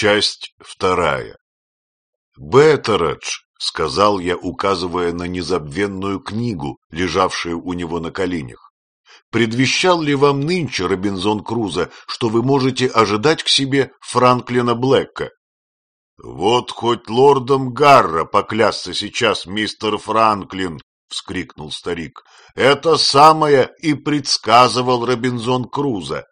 Часть вторая. «Беттередж», — сказал я, указывая на незабвенную книгу, лежавшую у него на коленях. «Предвещал ли вам нынче, Робинзон Крузо, что вы можете ожидать к себе Франклина Блэка?» «Вот хоть лордом Гарра поклясться сейчас, мистер Франклин!» — вскрикнул старик. «Это самое и предсказывал Робинзон Крузо!»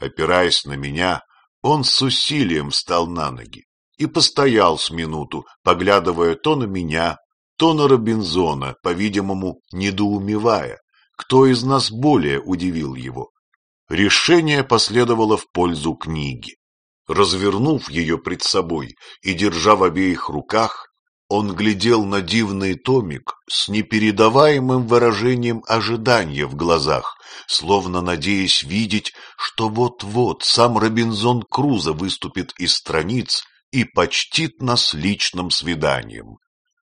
Опираясь на меня, он с усилием встал на ноги и постоял с минуту, поглядывая то на меня, то на Робинзона, по-видимому, недоумевая, кто из нас более удивил его. Решение последовало в пользу книги. Развернув ее пред собой и держа в обеих руках, он глядел на дивный томик с непередаваемым выражением ожидания в глазах, словно надеясь видеть, что вот-вот сам Робинзон Крузо выступит из страниц и почтит нас личным свиданием.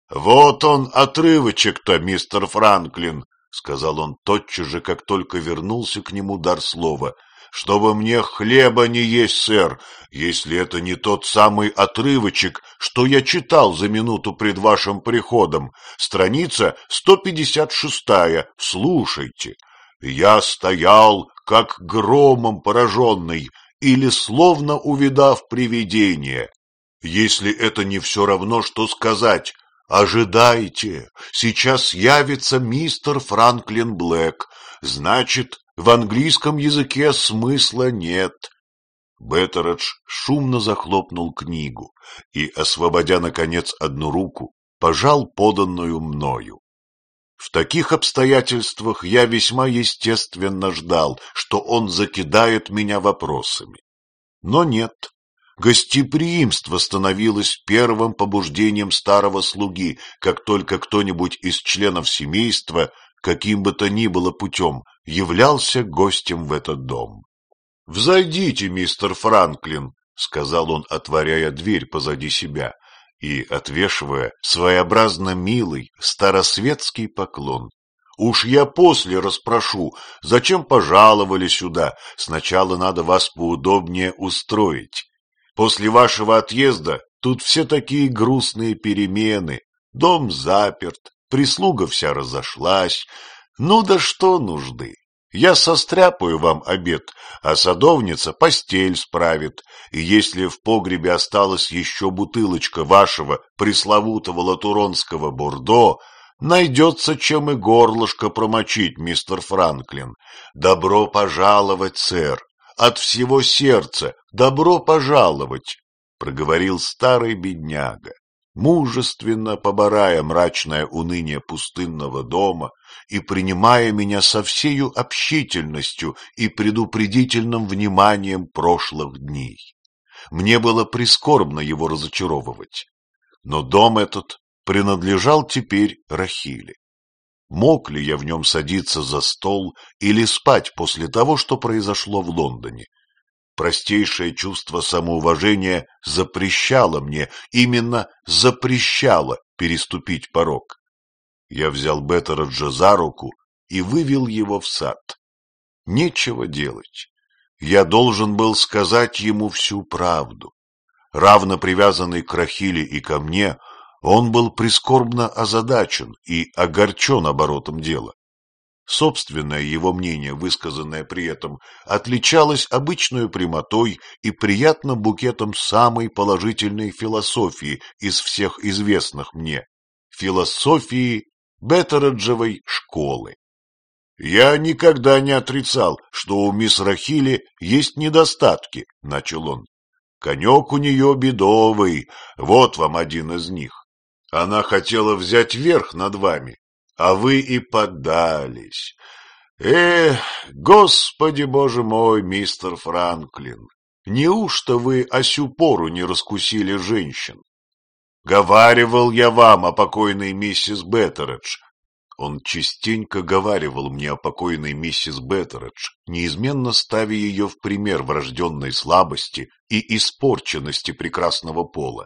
— Вот он, отрывочек-то, мистер Франклин, — сказал он тотчас же, как только вернулся к нему дар слова, чтобы мне хлеба не есть, сэр, если это не тот самый отрывочек, что я читал за минуту пред вашим приходом. Страница 156-я, слушайте. Я стоял, как громом пораженный, или словно увидав привидение. Если это не все равно, что сказать, ожидайте, сейчас явится мистер Франклин Блэк, значит, в английском языке смысла нет. Беттередж шумно захлопнул книгу и, освободя, наконец, одну руку, пожал поданную мною. В таких обстоятельствах я весьма естественно ждал, что он закидает меня вопросами. Но нет. Гостеприимство становилось первым побуждением старого слуги, как только кто-нибудь из членов семейства каким бы то ни было путем, являлся гостем в этот дом. «Взойдите, мистер Франклин», — сказал он, отворяя дверь позади себя и отвешивая своеобразно милый старосветский поклон. «Уж я после расспрошу, зачем пожаловали сюда, сначала надо вас поудобнее устроить. После вашего отъезда тут все такие грустные перемены, дом заперт, прислуга вся разошлась. Ну да что нужды? Я состряпаю вам обед, а садовница постель справит, и если в погребе осталась еще бутылочка вашего пресловутого латуронского бордо, найдется чем и горлышко промочить, мистер Франклин. Добро пожаловать, сэр, от всего сердца, добро пожаловать, — проговорил старый бедняга мужественно поборая мрачное уныние пустынного дома и принимая меня со всею общительностью и предупредительным вниманием прошлых дней. Мне было прискорбно его разочаровывать, но дом этот принадлежал теперь Рахиле. Мог ли я в нем садиться за стол или спать после того, что произошло в Лондоне? Простейшее чувство самоуважения запрещало мне, именно запрещало переступить порог. Я взял Беттераджа за руку и вывел его в сад. Нечего делать. Я должен был сказать ему всю правду. Равно привязанный к Рахиле и ко мне, он был прискорбно озадачен и огорчен оборотом дела. Собственное его мнение, высказанное при этом, отличалось обычной прямотой и приятным букетом самой положительной философии из всех известных мне – философии Беттереджевой школы. «Я никогда не отрицал, что у мисс Рахили есть недостатки», – начал он. «Конек у нее бедовый, вот вам один из них. Она хотела взять верх над вами, а вы и поддались. Эх, господи боже мой, мистер Франклин, неужто вы осю пору не раскусили женщин? Говаривал я вам о покойной миссис Беттередж. Он частенько говаривал мне о покойной миссис Беттередж, неизменно ставя ее в пример врожденной слабости и испорченности прекрасного пола.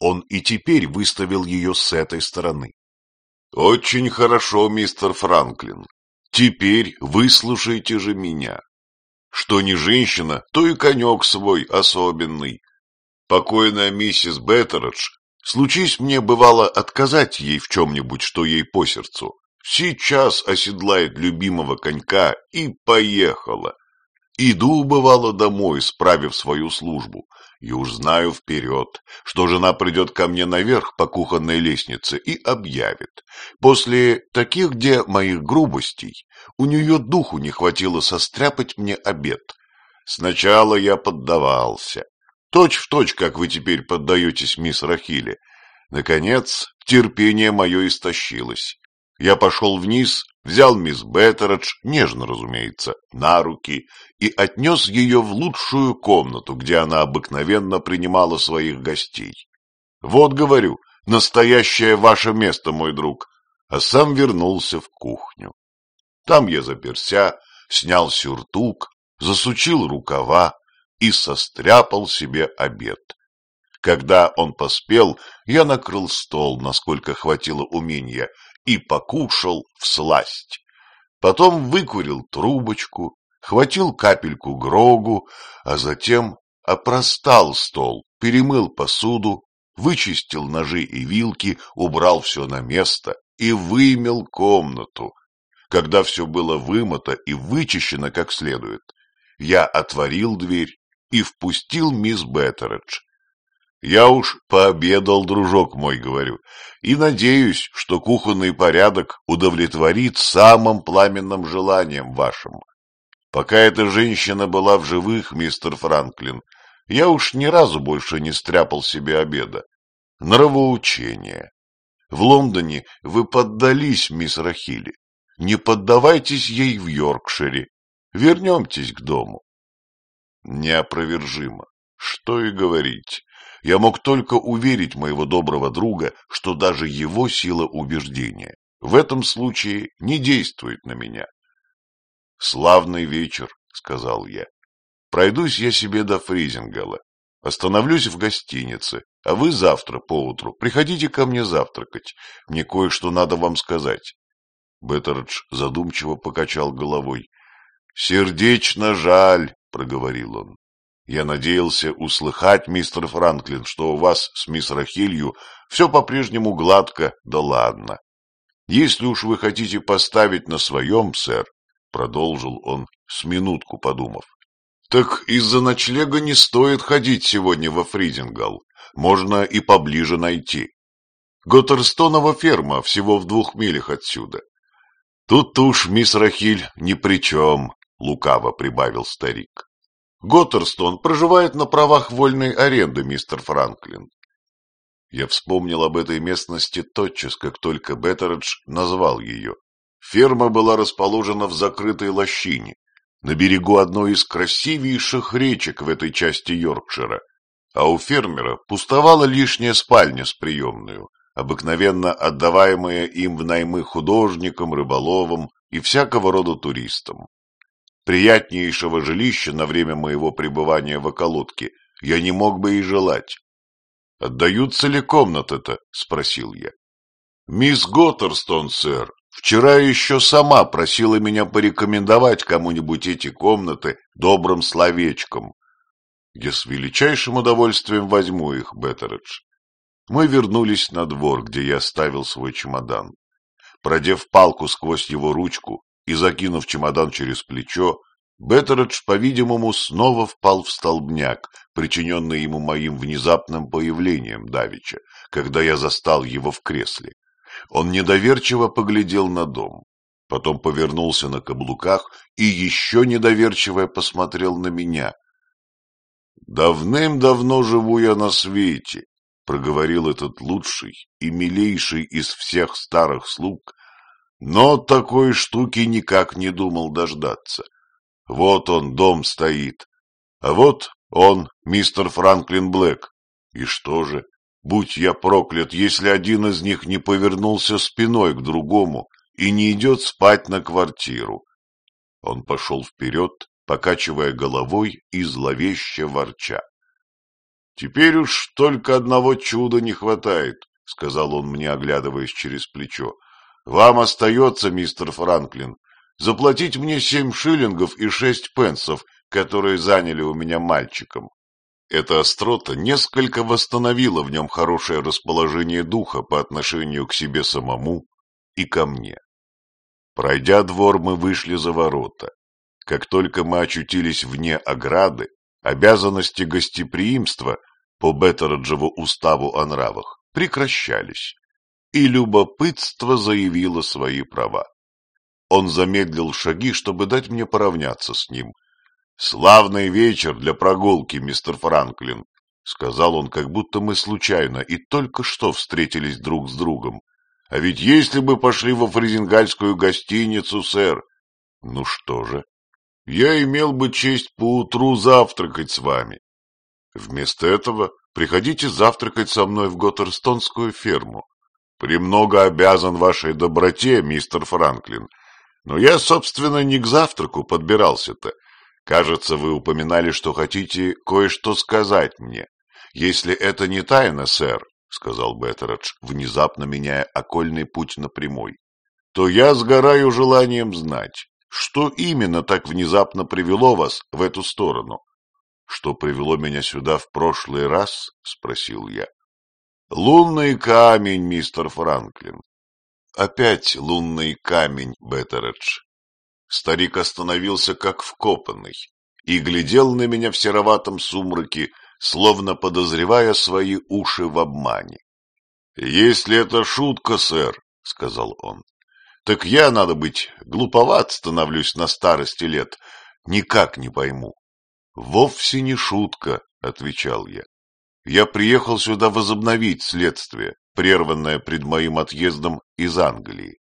Он и теперь выставил ее с этой стороны. Очень хорошо, мистер Франклин. Теперь выслушайте же меня. Что не женщина, то и конек свой особенный. Покойная миссис Беттередж, случись мне бывало отказать ей в чем-нибудь, что ей по сердцу, сейчас оседлает любимого конька и поехала. Иду, бывало, домой, справив свою службу, и уж знаю вперед, что жена придет ко мне наверх по кухонной лестнице и объявит. После таких где моих грубостей у нее духу не хватило состряпать мне обед. Сначала я поддавался, точь в точь, как вы теперь поддаетесь, мисс Рахиле. Наконец, терпение мое истощилось. Я пошел вниз, взял мисс Беттередж, нежно, разумеется, на руки и отнес ее в лучшую комнату, где она обыкновенно принимала своих гостей. Вот, говорю, настоящее ваше место, мой друг, а сам вернулся в кухню. Там я заперся, снял сюртук, засучил рукава и состряпал себе обед. Когда он поспел, я накрыл стол, насколько хватило умения, и покушал в сласть. Потом выкурил трубочку, хватил капельку грогу, а затем опростал стол, перемыл посуду, вычистил ножи и вилки, убрал все на место и вымел комнату. Когда все было вымыто и вычищено как следует, я отворил дверь и впустил мисс Беттередж. Я уж пообедал, дружок мой, говорю, и надеюсь, что кухонный порядок удовлетворит самым пламенным желанием вашим. Пока эта женщина была в живых, мистер Франклин, я уж ни разу больше не стряпал себе обеда. Нравоучение. В Лондоне вы поддались, мисс Рахили. Не поддавайтесь ей в Йоркшире. Вернемтесь к дому. Неопровержимо. Что и говорить. Я мог только уверить моего доброго друга, что даже его сила убеждения в этом случае не действует на меня. «Славный вечер», — сказал я. «Пройдусь я себе до Фризингала, остановлюсь в гостинице, а вы завтра поутру приходите ко мне завтракать, мне кое-что надо вам сказать». Беттердж задумчиво покачал головой. «Сердечно жаль», — проговорил он. Я надеялся услыхать, мистер Франклин, что у вас с мисс Рахилью все по-прежнему гладко, да ладно. Если уж вы хотите поставить на своем, сэр, — продолжил он, с минутку подумав, — так из-за ночлега не стоит ходить сегодня во Фридингал, можно и поближе найти. Готтерстонова ферма всего в двух милях отсюда. Тут уж мисс Рахиль ни при чем, — лукаво прибавил старик. Готтерстон проживает на правах вольной аренды, мистер Франклин. Я вспомнил об этой местности тотчас, как только Беттередж назвал ее. Ферма была расположена в закрытой лощине, на берегу одной из красивейших речек в этой части Йоркшира, а у фермера пустовала лишняя спальня с приемную, обыкновенно отдаваемая им в наймы художникам, рыболовам и всякого рода туристам. Приятнейшего жилища на время моего пребывания в околотке я не мог бы и желать. — Отдаются ли комнаты-то? — спросил я. — Мисс Готтерстон, сэр, вчера еще сама просила меня порекомендовать кому-нибудь эти комнаты добрым словечком. Я с величайшим удовольствием возьму их, Беттередж. Мы вернулись на двор, где я оставил свой чемодан. Продев палку сквозь его ручку, и, закинув чемодан через плечо, Беттередж, по-видимому, снова впал в столбняк, причиненный ему моим внезапным появлением давеча, когда я застал его в кресле. Он недоверчиво поглядел на дом, потом повернулся на каблуках и еще недоверчиво посмотрел на меня. «Давным-давно живу я на свете», — проговорил этот лучший и милейший из всех старых слуг, но такой штуки никак не думал дождаться. Вот он, дом стоит, а вот он, мистер Франклин Блэк. И что же, будь я проклят, если один из них не повернулся спиной к другому и не идет спать на квартиру. Он пошел вперед, покачивая головой и зловеще ворча. — Теперь уж только одного чуда не хватает, — сказал он мне, оглядываясь через плечо. Вам остается, мистер Франклин, заплатить мне семь шиллингов и шесть пенсов, которые заняли у меня мальчиком. Эта острота несколько восстановила в нем хорошее расположение духа по отношению к себе самому и ко мне. Пройдя двор, мы вышли за ворота. Как только мы очутились вне ограды, обязанности гостеприимства по Беттераджеву уставу о нравах прекращались, и любопытство заявило свои права. Он замедлил шаги, чтобы дать мне поравняться с ним. «Славный вечер для прогулки, мистер Франклин», — сказал он, как будто мы случайно и только что встретились друг с другом. «А ведь если бы пошли во фрезингальскую гостиницу, сэр...» «Ну что же, я имел бы честь поутру завтракать с вами. Вместо этого приходите завтракать со мной в Готтерстонскую ферму. Премного обязан вашей доброте, мистер Франклин, но я, собственно, не к завтраку подбирался-то. Кажется, вы упоминали, что хотите кое-что сказать мне. Если это не тайна, сэр, — сказал Беттередж, внезапно меняя окольный путь на прямой, — то я сгораю желанием знать, что именно так внезапно привело вас в эту сторону. — Что привело меня сюда в прошлый раз? — спросил я. — Лунный камень, мистер Франклин. Опять лунный камень, Беттередж. Старик остановился как вкопанный и глядел на меня в сероватом сумраке, словно подозревая свои уши в обмане. — Если это шутка, сэр, — сказал он, — так я, надо быть, глуповат становлюсь на старости лет, никак не пойму. — Вовсе не шутка, — отвечал я. Я приехал сюда возобновить следствие, прерванное пред моим отъездом из Англии.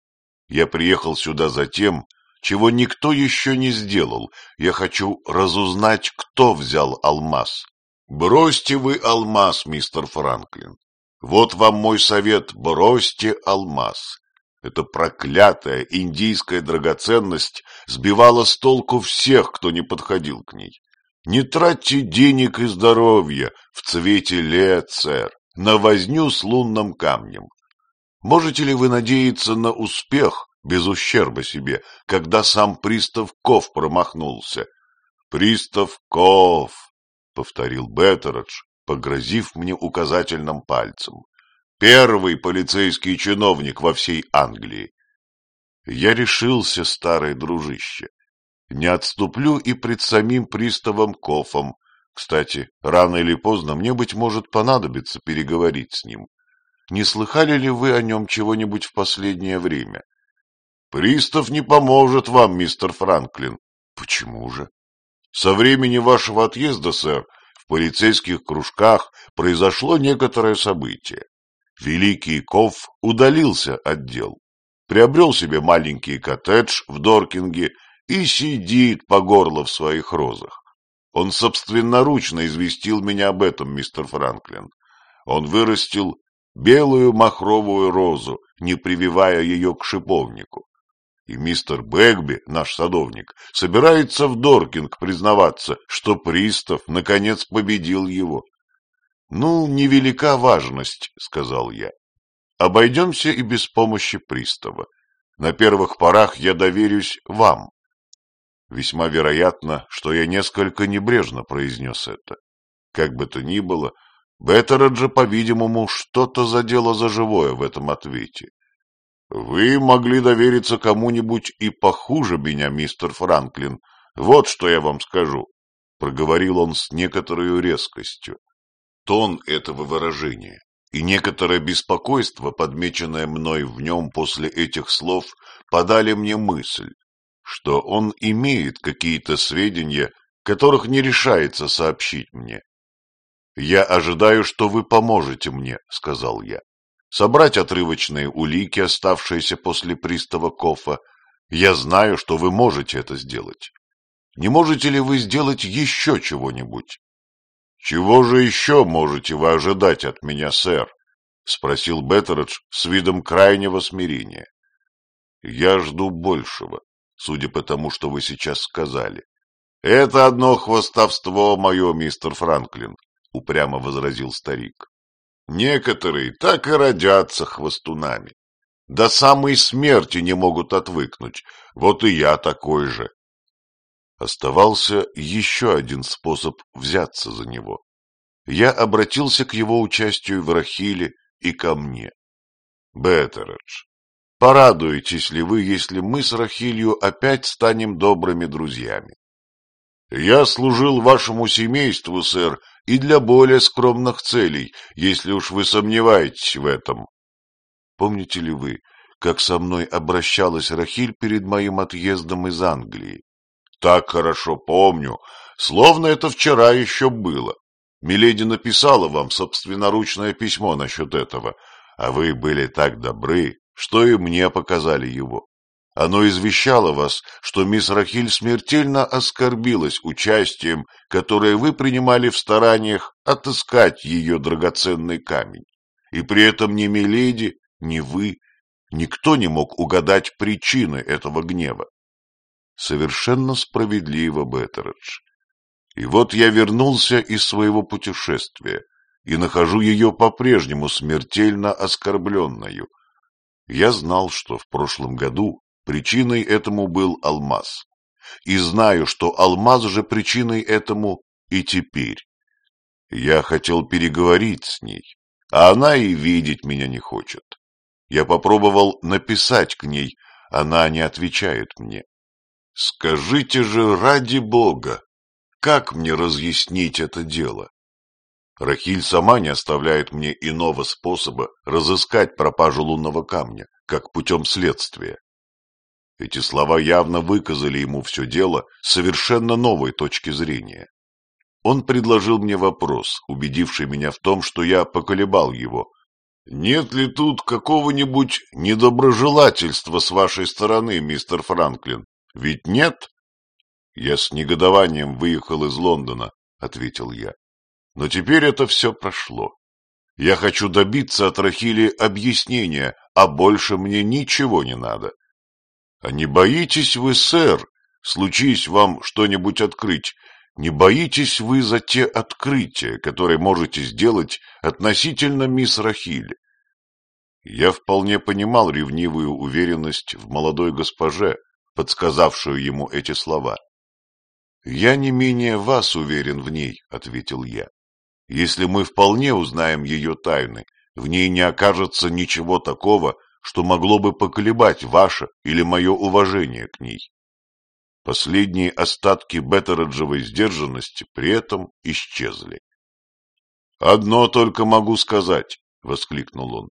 Я приехал сюда за тем, чего никто еще не сделал. Я хочу разузнать, кто взял алмаз. Бросьте вы алмаз, мистер Франклин. Вот вам мой совет, бросьте алмаз. Эта проклятая индийская драгоценность сбивала с толку всех, кто не подходил к ней. Не тратьте денег и здоровья в цвете лет, сэр на возню с лунным камнем. Можете ли вы надеяться на успех без ущерба себе, когда сам пристав Ков промахнулся? Пристав Ков, повторил Беттередж, погрозив мне указательным пальцем. Первый полицейский чиновник во всей Англии. Я решился, старый дружище. Не отступлю и пред самим приставом Кофом, кстати, рано или поздно мне, быть может, понадобится переговорить с ним. Не слыхали ли вы о нем чего-нибудь в последнее время? Пристав не поможет вам, мистер Франклин. Почему же? Со времени вашего отъезда, сэр, в полицейских кружках произошло некоторое событие. Великий Ков удалился от дел, приобрел себе маленький коттедж в Доркинге и сидит по горло в своих розах. Он собственноручно известил меня об этом, мистер Франклин. Он вырастил белую махровую розу, не прививая ее к шиповнику. И мистер Бэгби, наш садовник, собирается в Доркинг признаваться, что пристав наконец победил его. — Ну, невелика важность, — сказал я. — Обойдемся и без помощи пристава. На первых порах я доверюсь вам. Весьма вероятно, что я несколько небрежно произнес это. Как бы то ни было, Беттереджа, по-видимому, что-то задело за живое в этом ответе. «Вы могли довериться кому-нибудь и похуже меня, мистер Франклин. Вот что я вам скажу», — проговорил он с некоторой резкостью. Тон этого выражения и некоторое беспокойство, подмеченное мной в нем после этих слов, подали мне мысль, что он имеет какие-то сведения, которых не решается сообщить мне. «Я ожидаю, что вы поможете мне», — сказал я. «Собрать отрывочные улики, оставшиеся после пристава Кофа. Я знаю, что вы можете это сделать. Не можете ли вы сделать еще чего-нибудь?» «Чего же еще можете вы ожидать от меня, сэр?» — спросил Беттередж с видом крайнего смирения. «Я жду большего судя по тому, что вы сейчас сказали. — Это одно хвостовство мое, мистер Франклин, — упрямо возразил старик. — Некоторые так и родятся хвостунами. До самой смерти не могут отвыкнуть. Вот и я такой же. Оставался еще один способ взяться за него. я обратился к его участию в Рахиле и ко мне. Беттередж, порадуетесь ли вы, если мы с Рахилью опять станем добрыми друзьями? Я служил вашему семейству, сэр, и для более скромных целей, если уж вы сомневаетесь в этом. Помните ли вы, как со мной обращалась Рахиль перед моим отъездом из Англии? Так хорошо помню, словно это вчера еще было. Миледи написала вам собственноручное письмо насчет этого, а вы были так добры, что и мне показали его. Оно извещало вас, что мисс Рахиль смертельно оскорбилась участием, которое вы принимали в стараниях отыскать ее драгоценный камень. И при этом ни Миледи, ни вы, никто не мог угадать причины этого гнева. Совершенно справедливо, Беттередж. И вот я вернулся из своего путешествия и нахожу ее по-прежнему смертельно оскорбленную. Я знал, что в прошлом году причиной этому был алмаз. И знаю, что алмаз же причиной этому и теперь. Я хотел переговорить с ней, а она и видеть меня не хочет. Я попробовал написать к ней, она не отвечает мне. Скажите же, ради бога, как мне разъяснить это дело? Рахиль сама не оставляет мне иного способа разыскать пропажу лунного камня, как путем следствия. Эти слова явно выказали ему все дело совершенно новой точки зрения. Он предложил мне вопрос, убедивший меня в том, что я поколебал его. «Нет ли тут какого-нибудь недоброжелательства с вашей стороны, мистер Франклин? Ведь нет?» «Я с негодованием выехал из Лондона», — ответил я. «Но теперь это все прошло. Я хочу добиться от Рахили объяснения, а больше мне ничего не надо. А не боитесь вы, сэр, случись вам что-нибудь открыть, не боитесь вы за те открытия, которые можете сделать относительно мисс Рахили? Я вполне понимал ревнивую уверенность в молодой госпоже, подсказавшую ему эти слова. «Я не менее вас уверен в ней», — ответил я. «Если мы вполне узнаем ее тайны, в ней не окажется ничего такого, что могло бы поколебать ваше или мое уважение к ней». Последние остатки Беттереджевой сдержанности при этом исчезли. «Одно только могу сказать», — воскликнул он.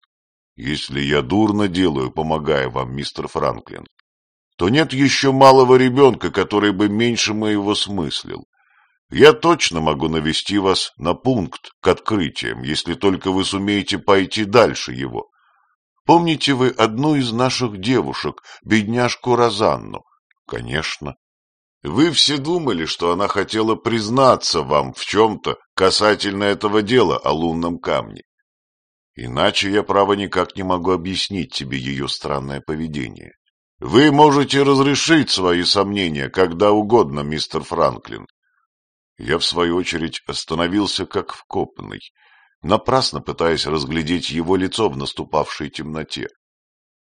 «Если я дурно делаю, помогая вам, мистер Франклин, то нет еще малого ребенка, который бы меньше моего смыслил. Я точно могу навести вас на пункт к открытиям, если только вы сумеете пойти дальше его. Помните вы одну из наших девушек, бедняжку Розанну? Конечно. Вы все думали, что она хотела признаться вам в чем-то касательно этого дела о лунном камне. Иначе я, право, никак не могу объяснить тебе ее странное поведение. Вы можете разрешить свои сомнения когда угодно, мистер Франклин. Я, в свою очередь, остановился как вкопанный, напрасно пытаясь разглядеть его лицо в наступавшей темноте.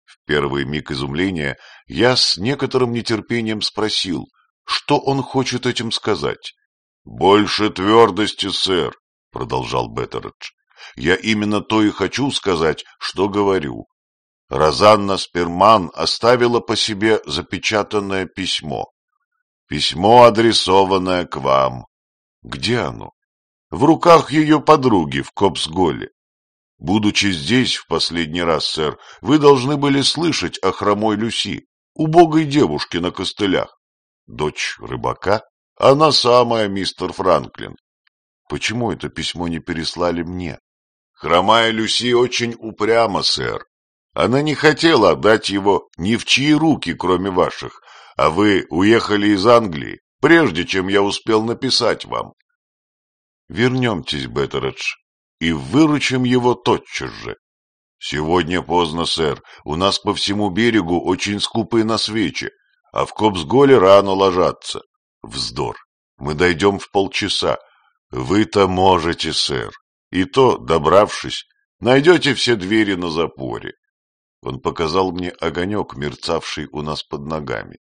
В первый миг изумления я с некоторым нетерпением спросил, что он хочет этим сказать. — Больше твердости, сэр, — продолжал Беттередж. — Я именно то и хочу сказать, что говорю. Розанна Сперман оставила по себе запечатанное письмо. Письмо, адресованное к вам. Где оно? В руках ее подруги в Копсголе. Будучи здесь в последний раз, сэр, вы должны были слышать о хромой Люси, убогой девушке на костылях. Дочь рыбака? Она самая, мистер Франклин. Почему это письмо не переслали мне? Хромая Люси очень упряма, сэр. Она не хотела отдать его ни в чьи руки, кроме ваших, а вы уехали из Англии, прежде чем я успел написать вам. Вернемтесь, Беттередж, и выручим его тотчас же. Сегодня поздно, сэр, у нас по всему берегу очень скупые на свечи, а в Кобсголе рано ложатся. Вздор. Мы дойдем в полчаса. Вы-то можете, сэр. И то, добравшись, найдете все двери на запоре. Он показал мне огонек, мерцавший у нас под ногами.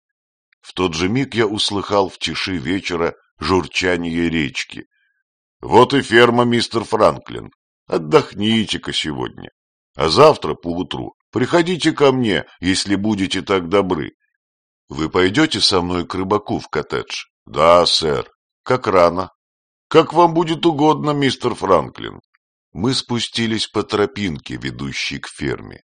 В тот же миг я услыхал в тиши вечера журчание речки. Вот и ферма, мистер Франклин. Отдохните-ка сегодня. А завтра поутру приходите ко мне, если будете так добры. Вы пойдете со мной к рыбаку в коттедж? Да, сэр. Как рано? Как вам будет угодно, мистер Франклин. Мы спустились по тропинке, ведущей к ферме.